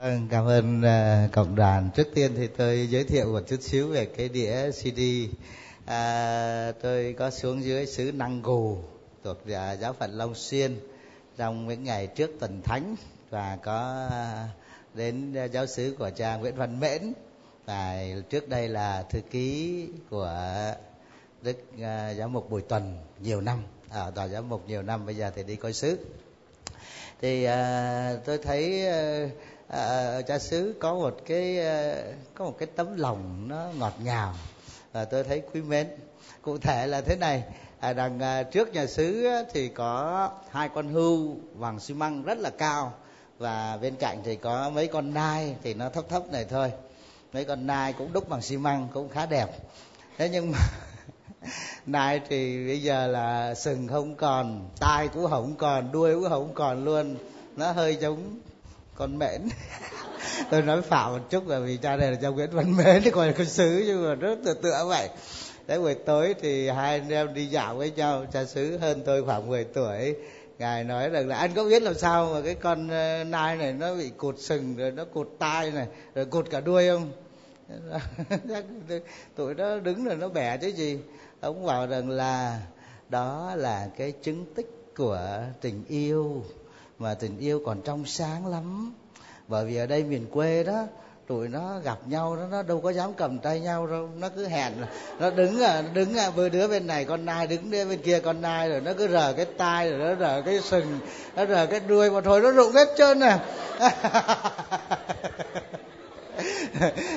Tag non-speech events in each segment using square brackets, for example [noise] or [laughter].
Vâng, cảm ơn uh, cộng đoàn. Trước tiên thì tôi giới thiệu một chút xíu về cái đĩa CD. À, tôi có xuống dưới xứ Năng Gù thuộc uh, giáo phận Long Xuyên trong những ngày trước tuần thánh và có uh, đến ờ, giáo sứ của cha Nguyễn Văn Mễn và trước đây là thư ký của đức uh, giáo mục Bùi Tuần nhiều năm à, ở tòa giáo mục nhiều năm bây giờ thì đi coi sứ thì uh, tôi thấy uh, à, cha xứ có một cái ờ, có một cái tấm lòng nó ngọt ngào và tôi thấy quý mến. Cụ thể là thế này à, đằng ờ, trước nhà xứ thì có hai con hưu bằng xi măng rất là cao và bên cạnh thì có mấy con nai thì nó thấp thấp này thôi. Mấy con nai cũng đúc bằng xi măng cũng khá đẹp. Thế nhưng mà [laughs] nai thì bây giờ là sừng không còn tai cũng không còn đuôi cũng không còn luôn. Nó hơi giống con mến, [laughs] tôi nói phạm một chút là vì cha này là cha nguyễn văn mến thì [laughs] còn là con sứ nhưng mà rất tự tựa vậy. Đấy buổi tối thì hai anh em đi dạo với nhau cha xứ hơn tôi khoảng 10 tuổi. Ngài nói rằng là anh có biết làm sao mà cái con ờ, nai này nó bị cụt sừng rồi nó cụt tai này rồi cụt cả đuôi không? [laughs] Tụi nó đứng rồi nó bẻ chứ gì. Ông bảo rằng là đó là cái chứng tích của tình yêu mà tình yêu còn trong sáng lắm. Bởi vì ở đây miền quê đó, tụi nó gặp nhau, nó nó đâu có dám cầm tay nhau đâu. Nó cứ hẹn, nó đứng à đứng à vừa đứa bên này, con nai đứng đứa bên kia, con nai rồi nó cứ rờ cái tai rồi nó rờ cái sừng, nó rờ cái đuôi mà thôi, nó rụng hết trơn à. [laughs]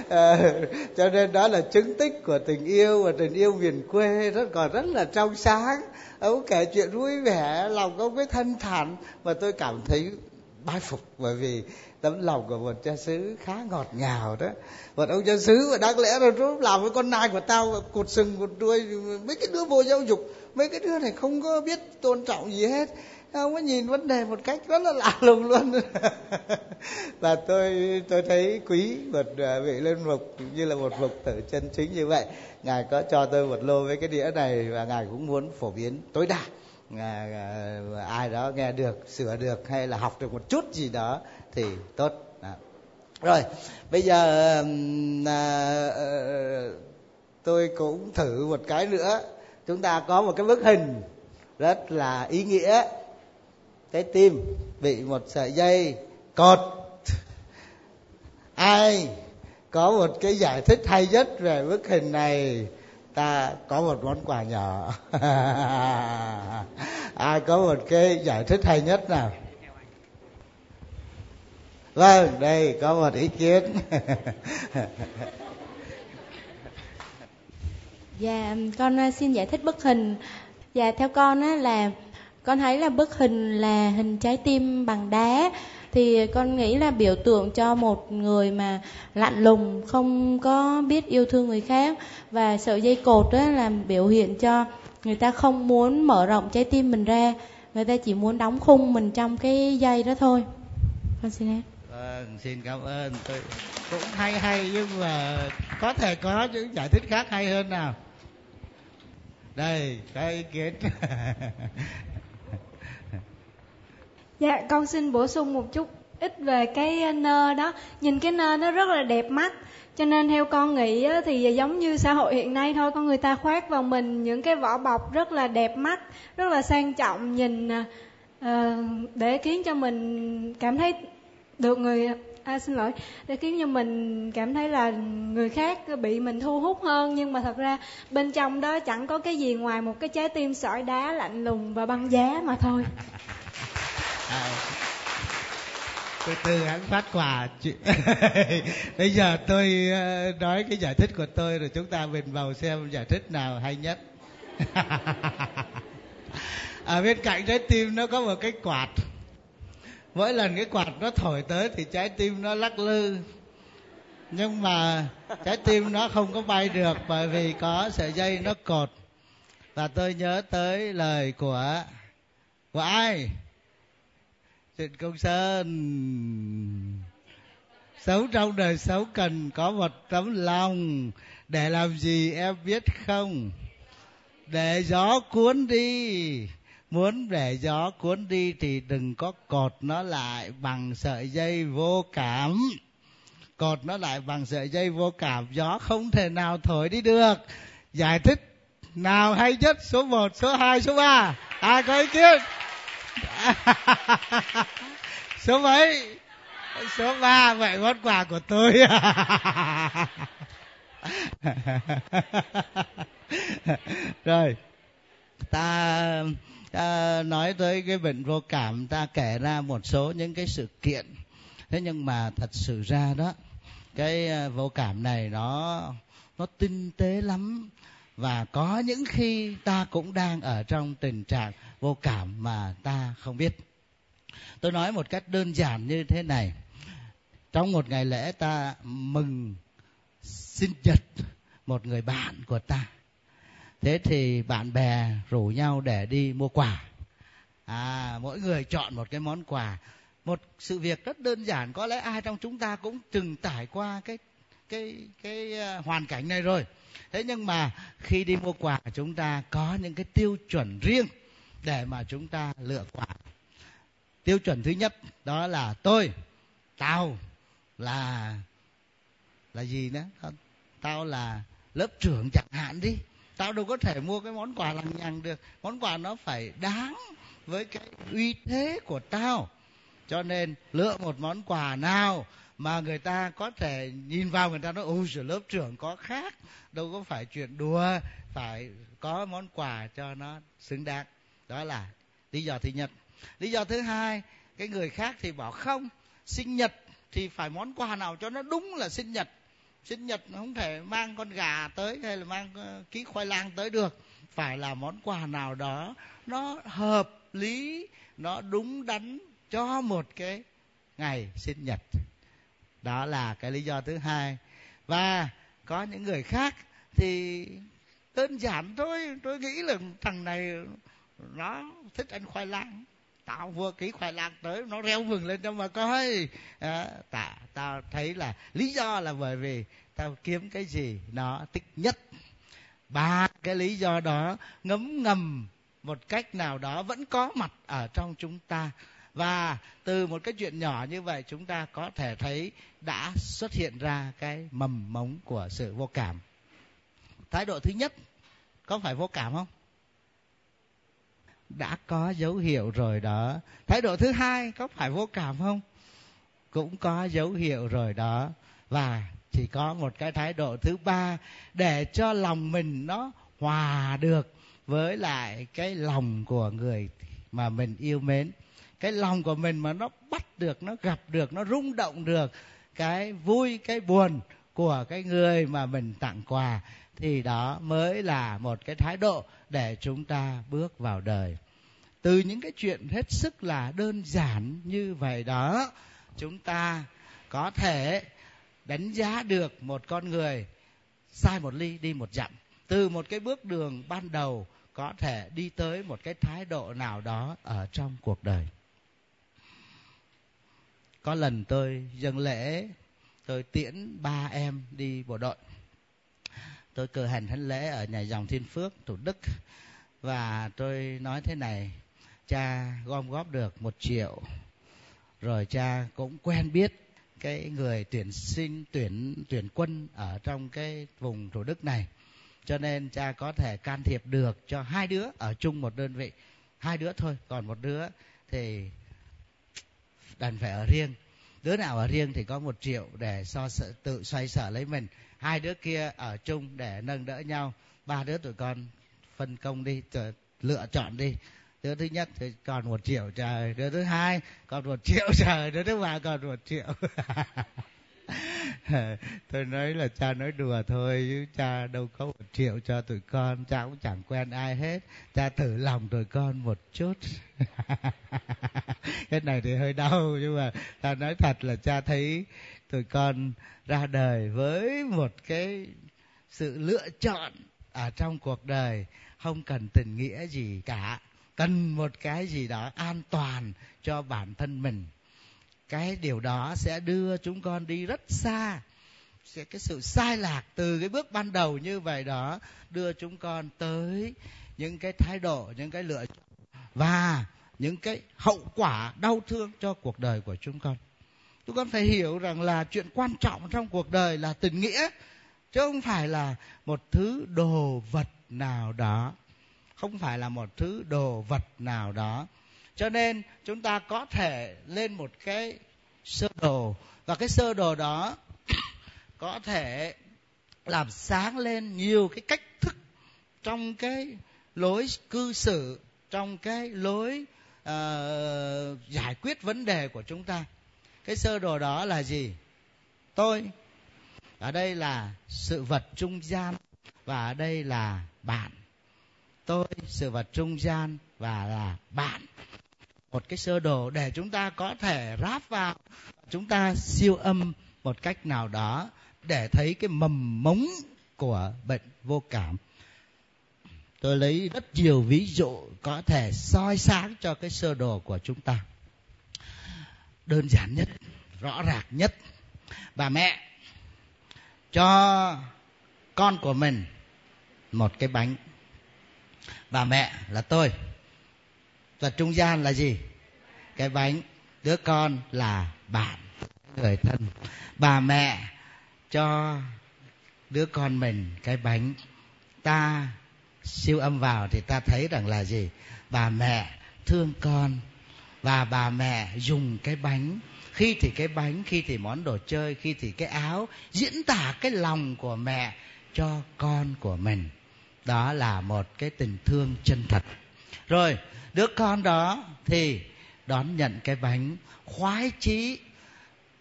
à, cho nên đó là chứng tích của tình yêu và tình yêu miền quê rất còn rất là trong sáng. Ông kể chuyện vui vẻ lòng ông ấy thân thản và tôi cảm thấy bái phục bởi vì tấm lòng của một cha xứ khá ngọt ngào đó. Một ông cha xứ mà đáng lẽ là rốt làm với con nai của tao cột sừng cột đuôi mấy cái đứa vô giáo dục mấy cái đứa này không có biết tôn trọng gì hết ông ấy nhìn vấn đề một cách rất là lạ lùng luôn. [laughs] Và tôi tôi thấy quý một à, vị lên mục như là một mục tử chân chính như vậy. Ngài có cho tôi một lô với cái đĩa này và ngài cũng muốn phổ biến tối đa. À, à, ai đó nghe được sửa được hay là học được một chút gì đó thì tốt. À. rồi bây giờ à, à, tôi cũng thử một cái nữa. Chúng ta có một cái bức hình rất là ý nghĩa trái tim bị một sợi dây cột. Ai có một cái giải thích hay nhất về bức hình này? Ta có một món quà nhỏ. [laughs] Ai có một cái giải thích hay nhất nào? Vâng đây có một ý kiến. [laughs] Dạ con ờ, xin giải thích bức hình. Dạ theo con á là con thấy là bức hình là hình trái tim bằng đá. Thì con nghĩ là biểu tượng cho một người mà lạnh lùng, không có biết yêu thương người khác. Và sợi dây cột đó là biểu hiện cho người ta không muốn mở rộng trái tim mình ra. Người ta chỉ muốn đóng khung mình trong cái dây đó thôi. Con xin em vâng xin cảm ơn. Tôi cũng hay hay, nhưng mà có thể có những giải thích khác hay hơn nào. Đây, cái ý kiến. [laughs] Dạ, con xin bổ sung một chút ít về cái ờ, nơ đó. Nhìn cái nơ nó rất là đẹp mắt. Cho nên theo con nghĩ thì giống như xã hội hiện nay thôi, con người ta khoác vào mình những cái vỏ bọc rất là đẹp mắt, rất là sang trọng, nhìn ờ, ờ, để khiến cho mình cảm thấy được người à, xin lỗi để khiến cho mình cảm thấy là người khác bị mình thu hút hơn nhưng mà thật ra bên trong đó chẳng có cái gì ngoài một cái trái tim sỏi đá lạnh lùng và băng giá mà thôi từ từ hắn phát quà [laughs] bây giờ tôi ờ, nói cái giải thích của tôi rồi chúng ta bình bầu xem giải thích nào hay nhất. [laughs] Ở bên cạnh trái tim nó có một cái quạt. Mỗi lần cái quạt nó thổi tới thì trái tim nó lắc lư. Nhưng mà trái tim nó không có bay được bởi vì có sợi dây nó cột. Và tôi nhớ tới lời của của ai? Xin Công Sơn. Sống trong đời sống cần có một tấm lòng. Để làm gì em biết không? Để gió cuốn đi. Muốn để gió cuốn đi thì đừng có cột nó lại bằng sợi dây vô cảm. Cột nó lại bằng sợi dây vô cảm gió không thể nào thổi đi được. Giải thích nào hay nhất? Số 1, số 2, số 3 ai có ý kiến? [laughs] số mấy? Số ba vậy món quà của tôi. [laughs] Rồi ta, ta nói tới cái bệnh vô cảm ta kể ra một số những cái sự kiện. Thế nhưng mà thật sự ra đó cái à, vô cảm này nó nó tinh tế lắm. Và có những khi ta cũng đang ở trong tình trạng vô cảm mà ta không biết. Tôi nói một cách đơn giản như thế này. Trong một ngày lễ ta mừng sinh nhật một người bạn của ta. Thế thì bạn bè rủ nhau để đi mua quà. À mỗi người chọn một cái món quà. Một sự việc rất đơn giản, có lẽ ai trong chúng ta cũng từng trải qua cái cái cái à, hoàn cảnh này rồi. Thế nhưng mà khi đi mua quà, chúng ta có những cái tiêu chuẩn riêng để mà chúng ta lựa quà tiêu chuẩn thứ nhất, đó là tôi, tao là là gì nữa? Tao là lớp trưởng chẳng hạn đi. Tao đâu có thể mua cái món quà lằng nhằng được. Món quà nó phải đáng với cái uy thế của tao. Cho nên lựa một món quà nào mà người ta có thể nhìn vào người ta nói, ôi giời, lớp trưởng có khác, đâu có phải chuyện đùa, phải có món quà cho nó xứng đáng đó là lý do thứ nhất. Lý do thứ hai, cái người khác thì bảo không, sinh nhật thì phải món quà nào cho nó đúng là sinh nhật. Sinh nhật không thể mang con gà tới hay là mang ờ, ký khoai lang tới được. Phải là món quà nào đó nó hợp lý, nó đúng đắn cho một cái ngày sinh nhật. Đó là cái lý do thứ hai. Và có những người khác thì đơn giản thôi, tôi nghĩ là thằng này nó thích ăn khoai lang. Tao vừa ký khoai lang tới nó reo mừng lên cho mà coi. À, ta tao thấy là lý do là bởi vì tao kiếm cái gì nó thích nhất. Ba cái lý do đó ngấm ngầm một cách nào đó vẫn có mặt ở trong chúng ta. Và từ một cái chuyện nhỏ như vậy chúng ta có thể thấy đã xuất hiện ra cái mầm mống của sự vô cảm. Thái độ thứ nhất có phải vô cảm không? Đã có dấu hiệu rồi đó. Thái độ thứ hai có phải vô cảm không? Cũng có dấu hiệu rồi đó. Và chỉ có một cái thái độ thứ ba để cho lòng mình nó hòa được với lại cái lòng của người mà mình yêu mến. Cái lòng của mình mà nó bắt được, nó gặp được, nó rung động được cái vui, cái buồn của cái người mà mình tặng quà thì đó mới là một cái thái độ để chúng ta bước vào đời từ những cái chuyện hết sức là đơn giản như vậy đó, chúng ta có thể đánh giá được một con người sai một ly đi một dặm. Từ một cái bước đường ban đầu có thể đi tới một cái thái độ nào đó ở trong cuộc đời. Có lần tôi dâng lễ, tôi tiễn ba em đi bộ đội. Tôi cử hành thánh lễ ở nhà dòng thiên phước, thủ đức. Và tôi nói thế này cha gom góp được một triệu. Rồi cha cũng quen biết cái người tuyển sinh tuyển tuyển quân ở trong cái vùng thủ đức này. Cho nên cha có thể can thiệp được cho hai đứa ở chung một đơn vị. Hai đứa thôi còn một đứa thì đành phải ở riêng. Đứa nào ở riêng thì có một triệu để so sợ, tự xoay sở lấy mình. Hai đứa kia ở chung để nâng đỡ nhau. Ba đứa tụi con phân công đi lựa chọn đi đứa thứ nhất thì còn một triệu trời đứa thứ hai còn một triệu [laughs] trời đứa thứ ba còn một triệu. [laughs] Tôi nói là cha nói đùa thôi, chứ cha đâu có một triệu cho tụi con, cha cũng chẳng quen ai hết. Cha thử lòng tụi con một chút. [laughs] Cái này thì hơi đau, nhưng mà ta nói thật là cha thấy tụi con ra đời với một cái sự lựa chọn ở trong cuộc đời không cần tình nghĩa gì cả cần một cái gì đó an toàn cho bản thân mình. Cái điều đó sẽ đưa chúng con đi rất xa. Sẽ cái sự sai lạc từ cái bước ban đầu như vậy đó đưa chúng con tới những cái thái độ, những cái lựa và những cái hậu quả đau thương cho cuộc đời của chúng con. Chúng con phải hiểu rằng là chuyện quan trọng trong cuộc đời là tình nghĩa, chứ không phải là một thứ đồ vật nào đó không phải là một thứ đồ vật nào đó. Cho nên chúng ta có thể lên một cái sơ đồ và cái sơ đồ đó [coughs] có thể làm sáng lên nhiều cái cách thức trong cái lối cư xử trong cái lối uh, giải quyết vấn đề của chúng ta. Cái sơ đồ đó là gì? Tôi. Ở đây là sự vật trung gian và ở đây là bạn tôi, sự vật trung gian và là bạn. Một cái sơ đồ để chúng ta có thể ráp vào, chúng ta siêu âm một cách nào đó để thấy cái mầm mống của bệnh vô cảm. Tôi lấy rất nhiều ví dụ có thể soi sáng cho cái sơ đồ của chúng ta. Đơn giản nhất, rõ ràng nhất, bà mẹ cho con của mình một cái bánh bà mẹ là tôi. Và trung gian là gì? Cái bánh. Đứa con là bạn, người thân. Bà mẹ cho đứa con mình cái bánh. Ta siêu âm vào thì ta thấy rằng là gì? Bà mẹ thương con và bà mẹ dùng cái bánh. Khi thì cái bánh, khi thì món đồ chơi, khi thì cái áo, diễn tả cái lòng của mẹ cho con của mình đó là một cái tình thương chân thật. Rồi, đứa con đó thì đón nhận cái bánh khoái chí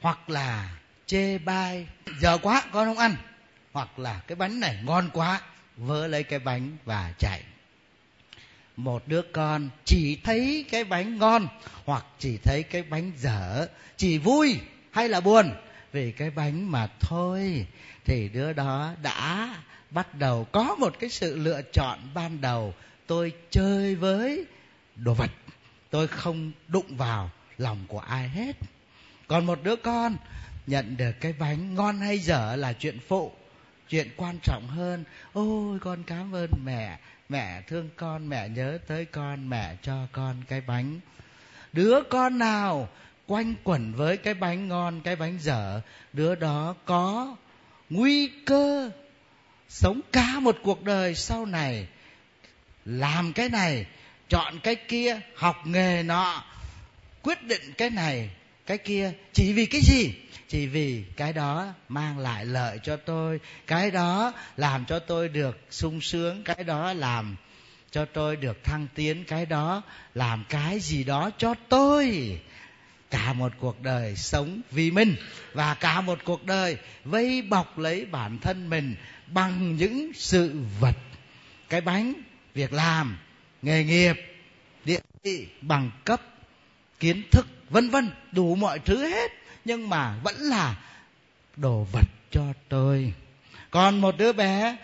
hoặc là chê bai. Giờ quá, con không ăn. Hoặc là cái bánh này ngon quá, vớ lấy cái bánh và chạy. Một đứa con chỉ thấy cái bánh ngon hoặc chỉ thấy cái bánh dở, chỉ vui hay là buồn vì cái bánh mà thôi. Thì đứa đó đã bắt đầu có một cái sự lựa chọn ban đầu. Tôi chơi với đồ vật. Tôi không đụng vào lòng của ai hết. Còn một đứa con nhận được cái bánh ngon hay dở là chuyện phụ. Chuyện quan trọng hơn, ôi, con cảm ơn mẹ. Mẹ thương con, mẹ nhớ tới con, mẹ cho con cái bánh. Đứa con nào quanh quẩn với cái bánh ngon, cái bánh dở, đứa đó có nguy cơ sống cả một cuộc đời sau này, làm cái này, chọn cái kia, học nghề nọ, quyết định cái này, cái kia. Chỉ vì cái gì? Chỉ vì cái đó mang lại lợi cho tôi, cái đó làm cho tôi được sung sướng, cái đó làm cho tôi được thăng tiến, cái đó làm cái gì đó cho tôi cả một cuộc đời sống vì mình và cả một cuộc đời vây bọc lấy bản thân mình bằng những sự vật. Cái bánh việc làm, nghề nghiệp, địa vị, bằng cấp, kiến thức, vân vân, đủ mọi thứ hết. Nhưng mà vẫn là đồ vật cho tôi. Còn một đứa bé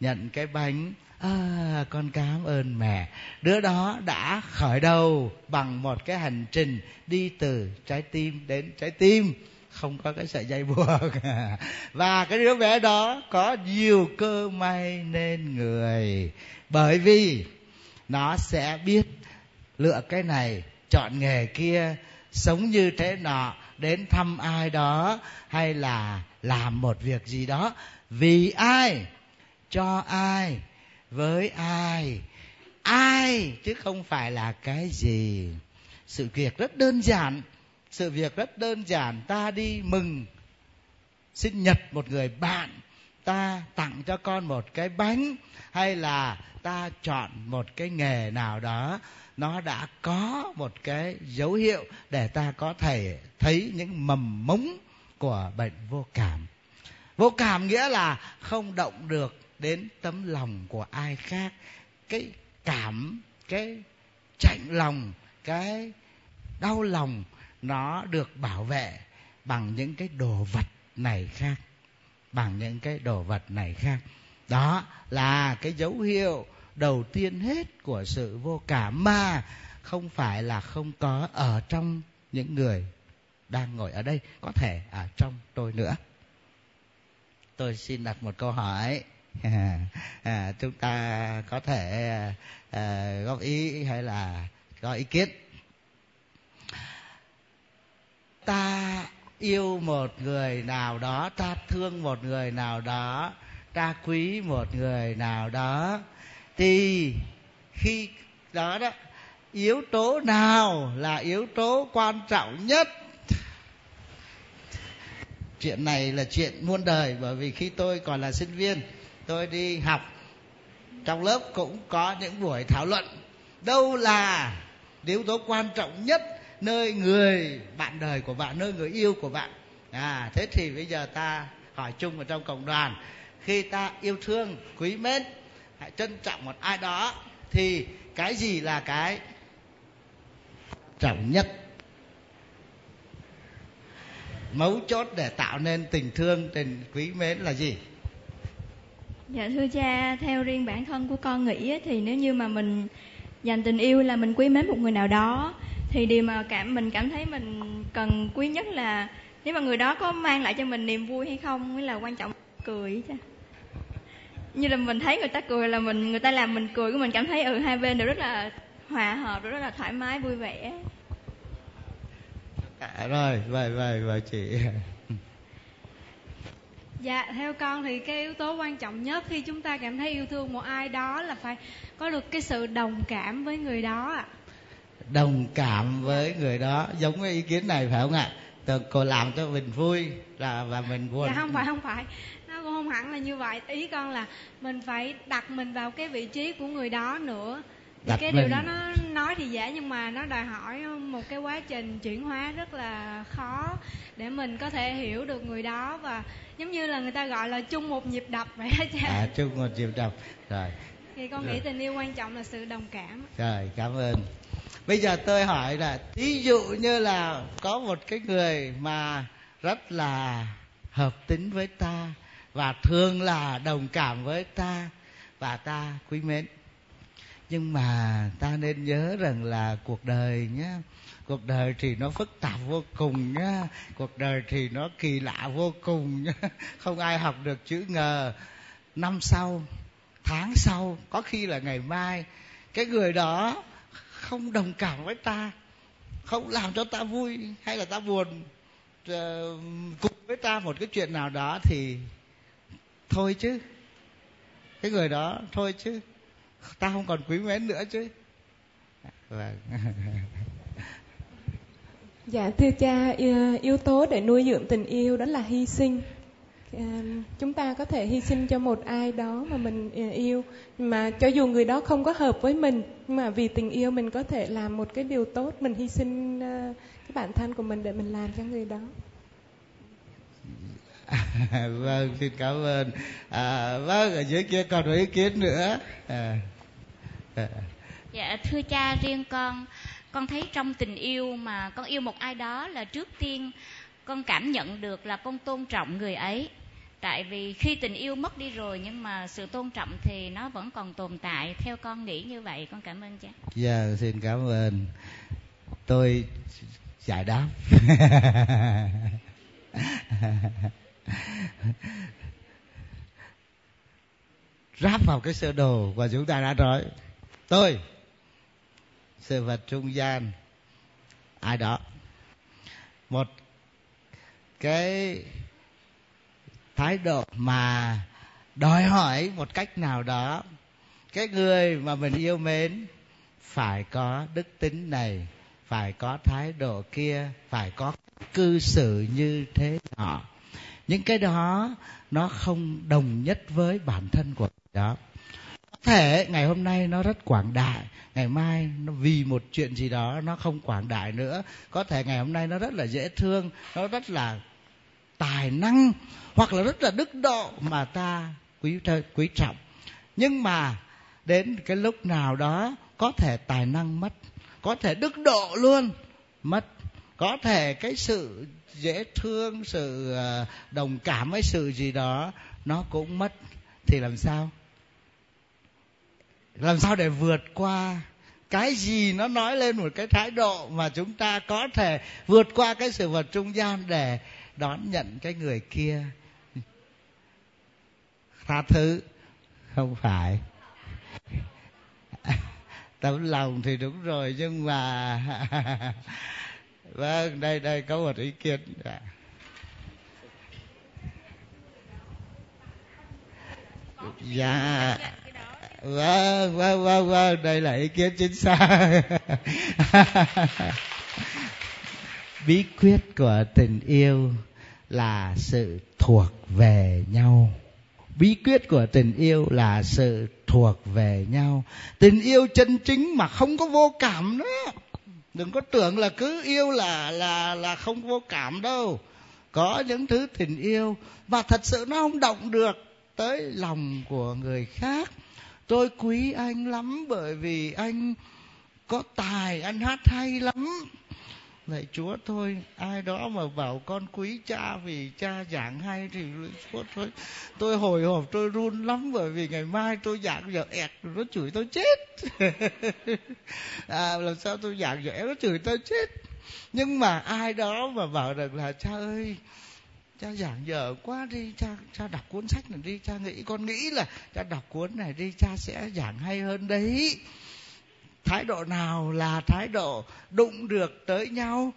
nhận cái bánh à, con cảm ơn mẹ. Đứa đó đã khởi đầu bằng một cái hành trình đi từ trái tim đến trái tim. Không có cái sợi dây buộc. [laughs] Và cái đứa bé đó có nhiều cơ may nên người. Bởi vì nó sẽ biết lựa cái này chọn nghề kia sống như thế nọ đến thăm ai đó hay là làm một việc gì đó. Vì ai? Cho ai? Với ai? Ai? Chứ không phải là cái gì. Sự việc rất đơn giản. Sự việc rất đơn giản. Ta đi mừng. Sinh nhật một người bạn. Ta tặng cho con một cái bánh. Hay là ta chọn một cái nghề nào đó. Nó đã có một cái dấu hiệu để ta có thể thấy những mầm mống của bệnh vô cảm. Vô cảm nghĩa là không động được đến tấm lòng của ai khác, cái cảm, cái chạnh lòng, cái đau lòng nó được bảo vệ bằng những cái đồ vật này khác, bằng những cái đồ vật này khác. Đó là cái dấu hiệu đầu tiên hết của sự vô cảm mà không phải là không có ở trong những người đang ngồi ở đây, có thể ở trong tôi nữa. Tôi xin đặt một câu hỏi à, à, chúng ta có thể à, góp ý hay là có ý kiến? Ta yêu một người nào đó ta thương một người nào đó ta quý một người nào đó thì khi đó đó yếu tố nào là yếu tố quan trọng nhất? Chuyện này là chuyện muôn đời bởi vì khi tôi còn là sinh viên tôi đi học. Trong lớp cũng có những buổi thảo luận. Đâu là yếu tố quan trọng nhất nơi người bạn đời của bạn, nơi người yêu của bạn? À thế thì bây giờ ta hỏi chung ở trong cộng đoàn. Khi ta yêu thương quý mến, hãy trân trọng một ai đó, thì cái gì là cái trọng nhất? Mấu chốt để tạo nên tình thương, tình quý mến là gì? Dạ thưa cha theo riêng bản thân của con nghĩ thì nếu như mà mình dành tình yêu là mình quý mến một người nào đó thì điều mà cảm mình cảm thấy mình cần quý nhất là nếu mà người đó có mang lại cho mình niềm vui hay không mới là quan trọng. Cười cha. Như là mình thấy người ta cười là mình người ta làm mình cười của mình cảm thấy ừ hai bên đều rất là hòa hợp rất là thoải mái vui vẻ. À, rồi vậy vậy vậy chị. Dạ, theo con thì cái yếu tố quan trọng nhất khi chúng ta cảm thấy yêu thương một ai đó là phải có được cái sự đồng cảm với người đó ạ. Đồng cảm với người đó, giống với ý kiến này phải không ạ? Từ cô làm cho mình vui là và mình buồn. Dạ không phải không phải, nó cũng không hẳn là như vậy. Ý con là mình phải đặt mình vào cái vị trí của người đó nữa đặt cái mình... điều đó nó nói thì dễ nhưng mà nó đòi hỏi một cái quá trình chuyển hóa rất là khó để mình có thể hiểu được người đó và giống như là người ta gọi là chung một nhịp đập vậy đó cha à chung một nhịp đập. Rồi. Thì con rồi. nghĩ tình yêu quan trọng là sự đồng cảm. Rồi cảm ơn. Bây giờ tôi hỏi là ví dụ như là có một cái người mà rất là hợp tính với ta và thường là đồng cảm với ta và ta quý mến nhưng mà ta nên nhớ rằng là cuộc đời nhé cuộc đời thì nó phức tạp vô cùng nhá, cuộc đời thì nó kỳ lạ vô cùng nhá. [laughs] Không ai học được chữ ngờ năm sau, tháng sau, có khi là ngày mai, cái người đó không đồng cảm với ta, không làm cho ta vui hay là ta buồn ờ, cùng với ta một cái chuyện nào đó thì thôi chứ. Cái người đó thôi chứ ta không còn quý mến nữa chứ. Vâng [laughs] dạ thưa cha yếu tố để nuôi dưỡng tình yêu đó là hy sinh. Chúng ta có thể hy sinh cho một ai đó mà mình à, yêu mà cho dù người đó không có hợp với mình nhưng mà vì tình yêu mình có thể làm một cái điều tốt mình hy sinh à, cái bản thân của mình để mình làm cho người đó. [laughs] Vâng xin cảm ơn. À, vâng ở dưới kia còn có ý kiến nữa. À dạ thưa cha riêng con con thấy trong tình yêu mà con yêu một ai đó là trước tiên con cảm nhận được là con tôn trọng người ấy. Tại vì khi tình yêu mất đi rồi nhưng mà sự tôn trọng thì nó vẫn còn tồn tại. Theo con nghĩ như vậy, con cảm ơn cha. Dạ xin cảm ơn. Tôi giải đáp. [laughs] Ráp vào cái sơ đồ và chúng ta đã nói tôi, sự vật trung gian, ai đó. Một cái thái độ mà đòi hỏi một cách nào đó, cái người mà mình yêu mến phải có đức tính này, phải có thái độ kia, phải có cư xử như thế nọ. Những cái đó nó không đồng nhất với bản thân của đó thể, ngày hôm nay nó rất quảng đại, ngày mai nó vì một chuyện gì đó nó không quảng đại nữa. Có thể ngày hôm nay nó rất là dễ thương, nó rất là tài năng, hoặc là rất là đức độ mà ta quý quý trọng. Nhưng mà đến cái lúc nào đó, có thể tài năng mất, có thể đức độ luôn mất. Có thể cái sự dễ thương, sự ờ, đồng cảm với sự gì đó nó cũng mất. Thì làm sao? Làm sao để vượt qua cái gì nó nói lên một cái thái độ mà chúng ta có thể vượt qua cái sự vật trung gian để đón nhận cái người kia? Tha thứ, không phải. [laughs] Tấm lòng thì đúng rồi, nhưng mà [laughs] vâng đây đây có một ý kiến. Dạ. dạ vâng vâng vâng vâng đây là ý kiến chính xác. [laughs] Bí quyết của tình yêu là sự thuộc về nhau. Bí quyết của tình yêu là sự thuộc về nhau. Tình yêu chân chính mà không có vô cảm nữa. Đừng có tưởng là cứ yêu là là là không vô cảm đâu. Có những thứ tình yêu mà thật sự nó không động được tới lòng của người khác tôi quý anh lắm bởi vì anh có tài anh hát hay lắm Lạy Chúa thôi, ai đó mà bảo con quý cha vì cha giảng hay thì Chúa thôi. Tôi hồi hộp, tôi run lắm bởi vì ngày mai tôi giảng giờ ẹt, nó chửi tôi chết. [laughs] à, làm sao tôi giảng giờ nó chửi tôi chết. Nhưng mà ai đó mà bảo rằng là cha ơi, cha giảng dở quá đi, cha cha đọc cuốn sách này đi, cha nghĩ, con nghĩ là cha đọc cuốn này đi, cha sẽ giảng hay hơn đấy. Thái độ nào là thái độ đụng được tới nhau?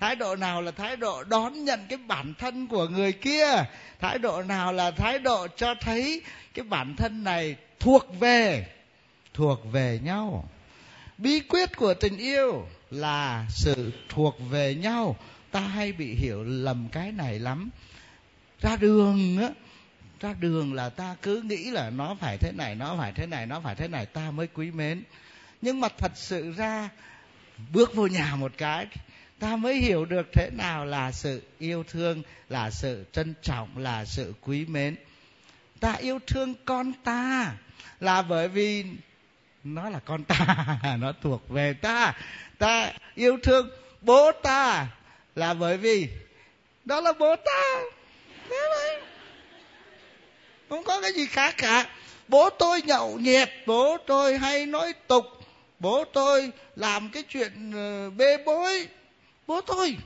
Thái độ nào là thái độ đón nhận cái bản thân của người kia? Thái độ nào là thái độ cho thấy cái bản thân này thuộc về thuộc về nhau? Bí quyết của tình yêu là sự thuộc về nhau ta hay bị hiểu lầm cái này lắm. Ra đường á, ra đường là ta cứ nghĩ là nó phải thế này, nó phải thế này, nó phải thế này, ta mới quý mến. Nhưng mà thật sự ra, bước vô nhà một cái, ta mới hiểu được thế nào là sự yêu thương, là sự trân trọng, là sự quý mến. Ta yêu thương con ta là bởi vì nó là con ta, [laughs] nó thuộc về ta. Ta yêu thương bố ta là bởi vì đó là bố ta thế đấy. Không có cái gì khác cả. Bố tôi nhậu nhẹt, bố tôi hay nói tục, bố tôi làm cái chuyện ờ, bê bối. Bố tôi,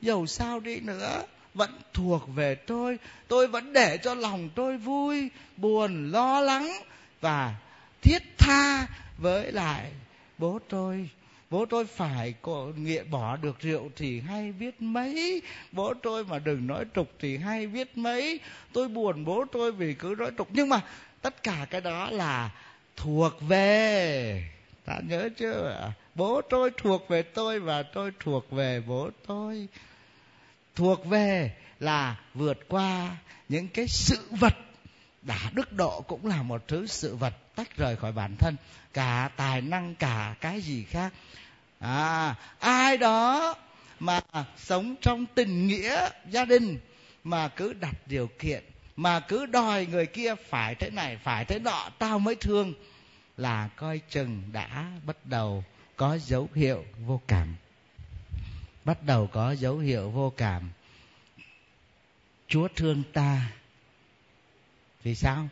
dầu sao đi nữa, vẫn thuộc về tôi. Tôi vẫn để cho lòng tôi vui, buồn, lo lắng và thiết tha với lại bố tôi bố tôi phải có nghiện bỏ được rượu thì hay biết mấy. Bố tôi mà đừng nói trục thì hay biết mấy. Tôi buồn bố tôi vì cứ nói trục nhưng mà tất cả cái đó là thuộc về. Ta nhớ chưa? Bố tôi thuộc về tôi và tôi thuộc về bố tôi. Thuộc về là vượt qua những cái sự vật. Đã đức độ cũng là một thứ sự vật tách rời khỏi bản thân. Cả tài năng, cả cái gì khác à ai đó mà sống trong tình nghĩa gia đình mà cứ đặt điều kiện, mà cứ đòi người kia phải thế này, phải thế nọ, tao mới thương, là coi chừng đã bắt đầu có dấu hiệu vô cảm. Bắt đầu có dấu hiệu vô cảm. Chúa thương ta. Vì sao?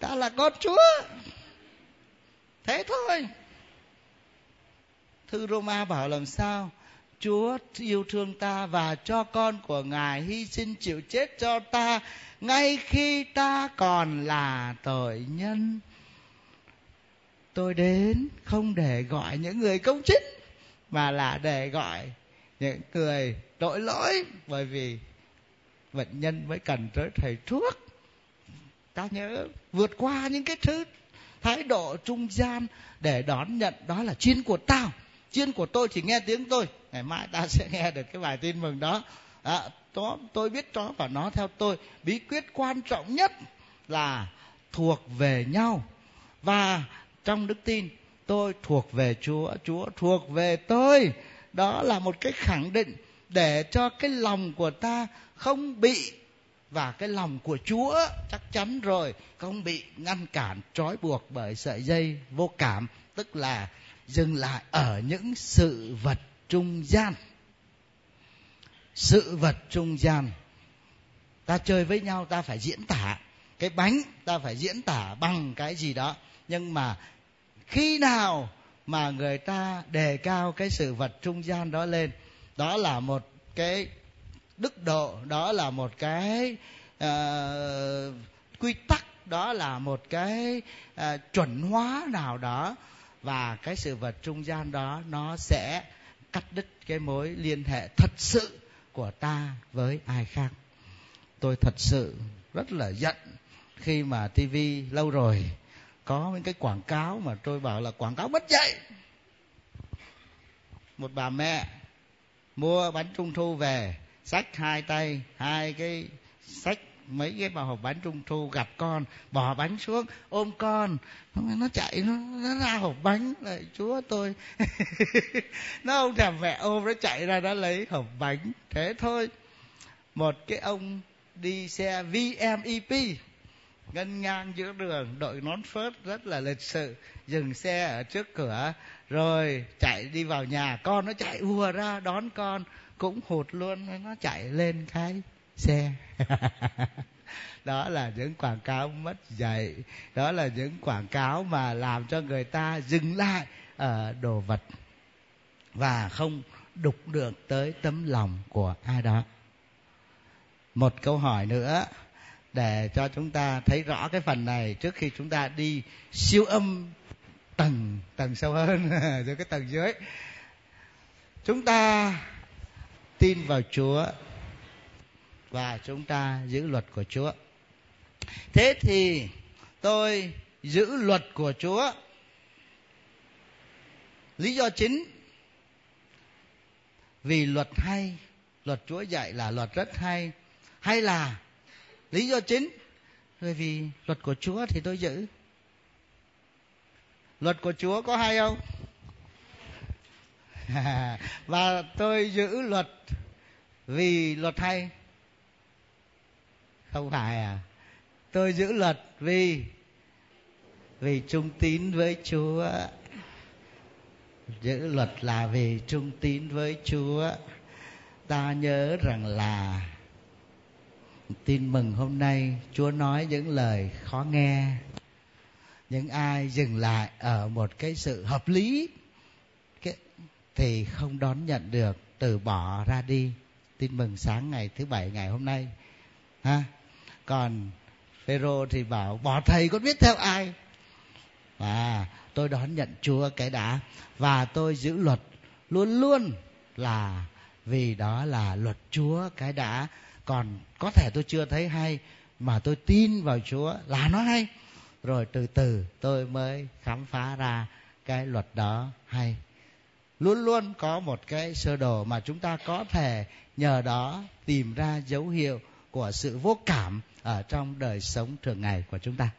Ta là con chúa. Thế thôi thư roma bảo làm sao? Chúa yêu thương ta và cho con của ngài hy sinh chịu chết cho ta ngay khi ta còn là tội nhân. Tôi đến không để gọi những người công chính mà là để gọi những người tội lỗi, bởi vì bệnh nhân mới cần tới thầy thuốc. Ta nhớ vượt qua những cái thứ thái độ trung gian để đón nhận đó là chuyên của tao chiên của tôi chỉ nghe tiếng tôi. Ngày mai ta sẽ nghe được cái bài tin mừng đó. À, đó tôi biết đó và nó theo tôi. Bí quyết quan trọng nhất là thuộc về nhau. Và trong đức tin tôi thuộc về chúa chúa thuộc về tôi. Đó là một cái khẳng định để cho cái lòng của ta không bị và cái lòng của chúa chắc chắn rồi không bị ngăn cản trói buộc bởi sợi dây vô cảm. Tức là dừng lại ở những sự vật trung gian. Sự vật trung gian. Ta chơi với nhau ta phải diễn tả. Cái bánh ta phải diễn tả bằng cái gì đó. Nhưng mà khi nào mà người ta đề cao cái sự vật trung gian đó lên đó là một cái đức độ đó là một cái uh, quy tắc đó là một cái uh, chuẩn hóa nào đó và cái sự vật trung gian đó, nó sẽ cắt đứt cái mối liên hệ thật sự của ta với ai khác. Tôi thật sự rất là giận khi mà tv lâu rồi có những cái quảng cáo mà tôi bảo là quảng cáo mất dạy một bà mẹ mua bánh trung thu về, xách hai tay, hai cái sách mấy cái bò hộp bánh trung thu gặp con bỏ bánh xuống ôm con. Nó chạy nó, nó ra hộp bánh. Lại chúa tôi. [laughs] Nó ông thèm mẹ ôm nó chạy ra nó lấy hộp bánh. Thế thôi. Một cái ông đi xe vmep ngân ngang giữa đường đội nón phớt rất là lịch sự dừng xe ở trước cửa rồi chạy đi vào nhà. Con nó chạy ùa ra đón con cũng hụt luôn nó chạy lên cái xe. [laughs] Đó là những quảng cáo mất dạy. Đó là những quảng cáo mà làm cho người ta dừng lại ở đồ vật và không đục được tới tấm lòng của ai đó. Một câu hỏi nữa để cho chúng ta thấy rõ cái phần này trước khi chúng ta đi siêu âm tầng tầng sâu hơn [laughs] rồi cái tầng dưới. Chúng ta tin vào chúa và chúng ta giữ luật của chúa. Thế thì tôi giữ luật của chúa. Lý do chính vì luật hay, luật chúa dạy là luật rất hay hay là lý do chính bởi vì luật của chúa thì tôi giữ. Luật của chúa có hay không? [laughs] Và tôi giữ luật vì luật hay không phải à? Tôi giữ luật vì vì trung tín với chúa. Giữ luật là vì trung tín với chúa. Ta nhớ rằng là tin mừng hôm nay chúa nói những lời khó nghe. Những ai dừng lại ở một cái sự hợp lý cái, thì không đón nhận được từ bỏ ra đi. Tin mừng sáng ngày thứ bảy ngày hôm nay. Ha? Còn phêrô thì bảo, bỏ thầy con biết theo ai? Và tôi đón nhận chúa cái đã, và tôi giữ luật luôn luôn là, vì đó là luật chúa cái đã. Còn có thể tôi chưa thấy hay, mà tôi tin vào chúa là nó hay. Rồi từ từ tôi mới khám phá ra cái luật đó hay. Luôn luôn có một cái sơ đồ mà chúng ta có thể nhờ đó tìm ra dấu hiệu của sự vô cảm ở trong đời sống thường ngày của chúng ta.